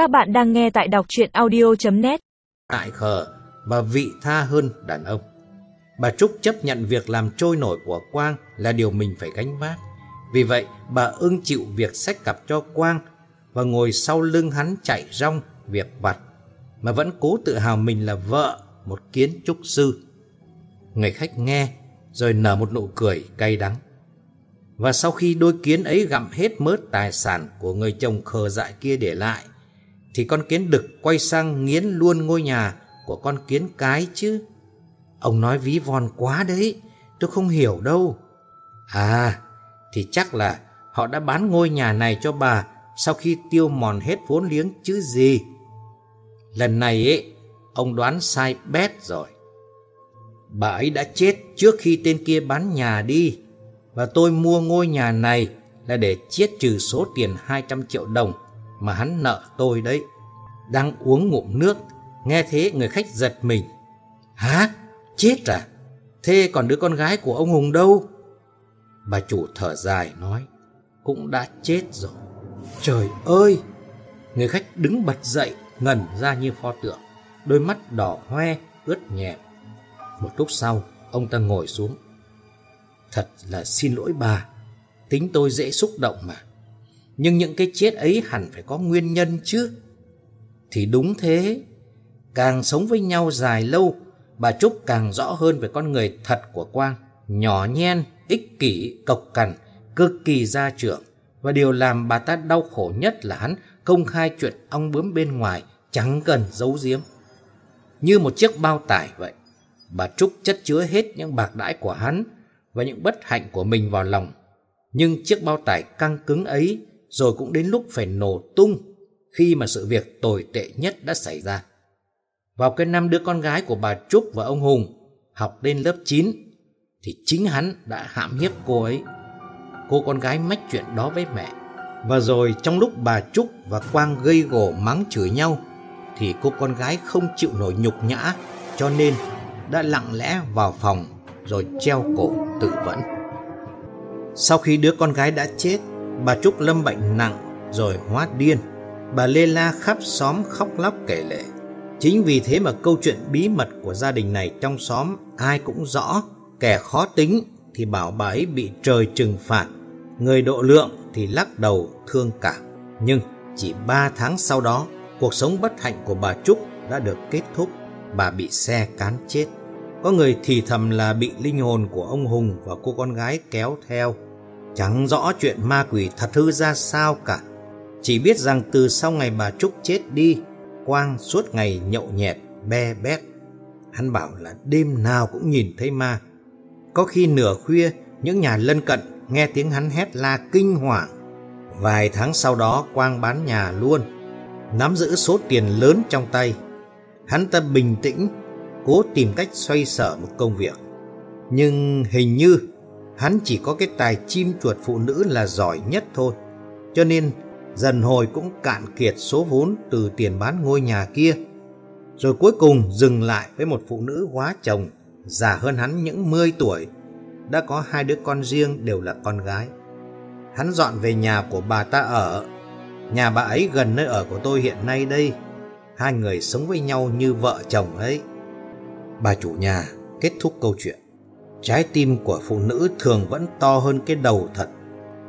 Các bạn đang nghe tại đọc chuyện audio.net Tại khờ và vị tha hơn đàn ông. Bà Trúc chấp nhận việc làm trôi nổi của Quang là điều mình phải gánh vác. Vì vậy, bà ưng chịu việc sách cặp cho Quang và ngồi sau lưng hắn chạy rong việc vặt, mà vẫn cố tự hào mình là vợ một kiến trúc sư. Người khách nghe, rồi nở một nụ cười cay đắng. Và sau khi đôi kiến ấy gặm hết mớ tài sản của người chồng khờ dại kia để lại, thì con kiến đực quay sang nghiến luôn ngôi nhà của con kiến cái chứ. Ông nói ví von quá đấy, tôi không hiểu đâu. À, thì chắc là họ đã bán ngôi nhà này cho bà sau khi tiêu mòn hết vốn liếng chứ gì. Lần này ấy, ông đoán sai bét rồi. Bà ấy đã chết trước khi tên kia bán nhà đi. Và tôi mua ngôi nhà này là để chiết trừ số tiền 200 triệu đồng mà hắn nợ tôi đấy. Đang uống ngụm nước, nghe thế người khách giật mình. Hả? Chết à? Thế còn đứa con gái của ông Hùng đâu? Bà chủ thở dài nói, cũng đã chết rồi. Trời ơi! Người khách đứng bật dậy, ngẩn ra như pho tượng, đôi mắt đỏ hoe, ướt nhẹm. Một lúc sau, ông ta ngồi xuống. Thật là xin lỗi bà, tính tôi dễ xúc động mà. Nhưng những cái chết ấy hẳn phải có nguyên nhân chứ. Thì đúng thế, càng sống với nhau dài lâu, bà Trúc càng rõ hơn về con người thật của Quang. Nhỏ nhen, ích kỷ, cộc cằn, cực kỳ gia trưởng. Và điều làm bà ta đau khổ nhất là hắn công khai chuyện ong bướm bên ngoài, chẳng cần giấu giếm. Như một chiếc bao tải vậy, bà Trúc chất chứa hết những bạc đãi của hắn và những bất hạnh của mình vào lòng. Nhưng chiếc bao tải căng cứng ấy rồi cũng đến lúc phải nổ tung khi mà sự việc tồi tệ nhất đã xảy ra. Vào cái năm đứa con gái của bà Trúc và ông Hùng học lên lớp 9 thì chính hắn đã hãm hiếp cô ấy. Cô con gái mách chuyện đó với mẹ. Và rồi trong lúc bà Trúc và Quang gây gổ mắng chửi nhau thì cô con gái không chịu nổi nhục nhã cho nên đã lặng lẽ vào phòng rồi treo cổ tự vẫn. Sau khi đứa con gái đã chết, bà Trúc lâm bệnh nặng rồi hóa điên. Bà Lê La khắp xóm khóc lóc kể lệ. Chính vì thế mà câu chuyện bí mật của gia đình này trong xóm ai cũng rõ. Kẻ khó tính thì bảo bà ấy bị trời trừng phạt. Người độ lượng thì lắc đầu thương cảm. Nhưng chỉ ba tháng sau đó, cuộc sống bất hạnh của bà Trúc đã được kết thúc. Bà bị xe cán chết. Có người thì thầm là bị linh hồn của ông Hùng và cô con gái kéo theo. Chẳng rõ chuyện ma quỷ thật hư ra sao cả. Chỉ biết rằng từ sau ngày bà Trúc chết đi, Quang suốt ngày nhậu nhẹt, be bét. Hắn bảo là đêm nào cũng nhìn thấy ma. Có khi nửa khuya, những nhà lân cận nghe tiếng hắn hét la kinh hoàng. Vài tháng sau đó Quang bán nhà luôn, nắm giữ số tiền lớn trong tay. Hắn ta bình tĩnh, cố tìm cách xoay sở một công việc. Nhưng hình như hắn chỉ có cái tài chim chuột phụ nữ là giỏi nhất thôi. Cho nên dần hồi cũng cạn kiệt số vốn từ tiền bán ngôi nhà kia. Rồi cuối cùng dừng lại với một phụ nữ hóa chồng, già hơn hắn những 10 tuổi, đã có hai đứa con riêng đều là con gái. Hắn dọn về nhà của bà ta ở. Nhà bà ấy gần nơi ở của tôi hiện nay đây. Hai người sống với nhau như vợ chồng ấy. Bà chủ nhà kết thúc câu chuyện. Trái tim của phụ nữ thường vẫn to hơn cái đầu thật.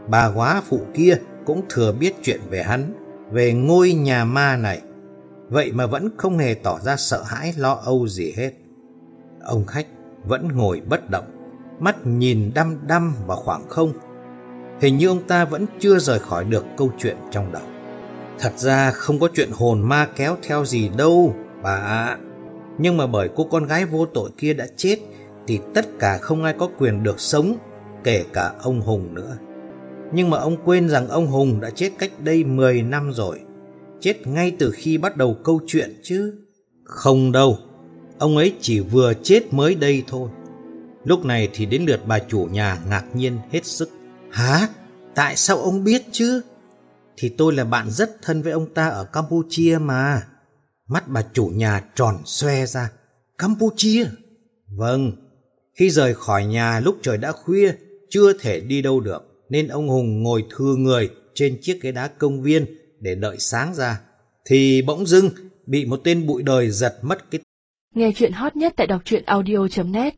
Bà hóa phụ kia cũng thừa biết chuyện về hắn, về ngôi nhà ma này. Vậy mà vẫn không hề tỏ ra sợ hãi lo âu gì hết. Ông khách vẫn ngồi bất động, mắt nhìn đăm đăm vào khoảng không. Hình như ông ta vẫn chưa rời khỏi được câu chuyện trong đầu. Thật ra không có chuyện hồn ma kéo theo gì đâu, bà ạ. Nhưng mà bởi cô con gái vô tội kia đã chết thì tất cả không ai có quyền được sống, kể cả ông Hùng nữa. Nhưng mà ông quên rằng ông Hùng đã chết cách đây 10 năm rồi. Chết ngay từ khi bắt đầu câu chuyện chứ. Không đâu, ông ấy chỉ vừa chết mới đây thôi. Lúc này thì đến lượt bà chủ nhà ngạc nhiên hết sức. Hả? Tại sao ông biết chứ? Thì tôi là bạn rất thân với ông ta ở Campuchia mà. Mắt bà chủ nhà tròn xoe ra. Campuchia? Vâng, khi rời khỏi nhà lúc trời đã khuya, chưa thể đi đâu được, nên ông Hùng ngồi thừa người trên chiếc ghế đá công viên để đợi sáng ra. thì bỗng dưng bị một tên bụi đời giật mất cái Nghe chuyện hot nhất tại đọc truyện audio.net